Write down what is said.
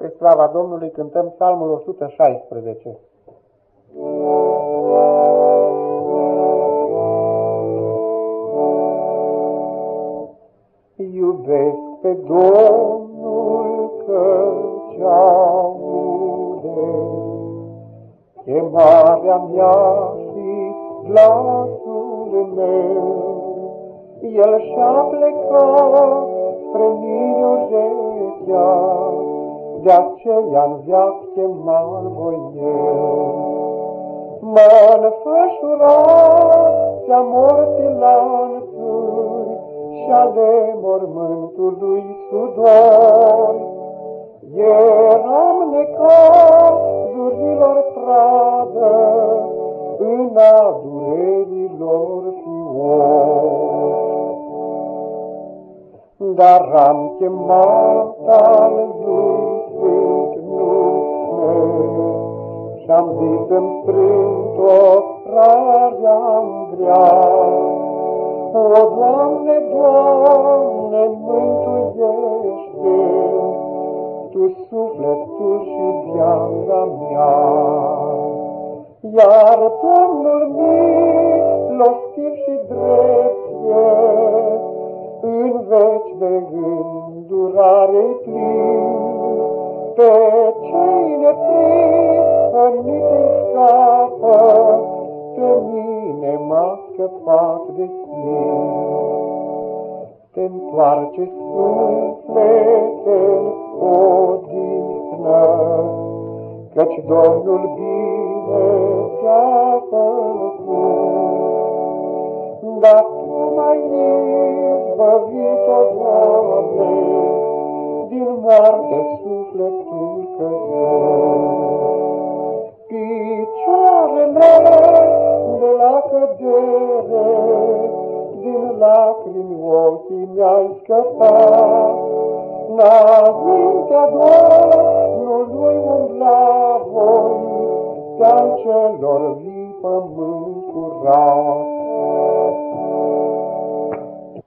Pe slava Domnului cântăm psalmul 116. Iubesc pe Domnul căci aude chemarea mea și glasul meu. El și-a plecat spre mine urechea, de aceea în viață chemal voi eu. Mă înfășurați-a morții lanțuri și ale mormântului sudori. Eram necazurilor pradă, în adurerilor fiori. Dar am chemat al Și-am zis în strânt-o rarea vrea. O, Doamne, Doamne, mântuiește, Tu sufletul și viața mea. Iar Domnul milostiv și drept e, În veci de îndurare plin, Pe cei neprind, te scapă, pe mine m-a scăpat de tine. Te întoarce suflete odihnă, Căci Domnul bine ți-a făcut. Dar tu m-ai izbăvit-o, Doamne, Din moarte sufletul căzut. Lacrimi ochii mi-ai scăpat. Înaintea Domnului umbla voi, Pe-al celor vii pământ curat.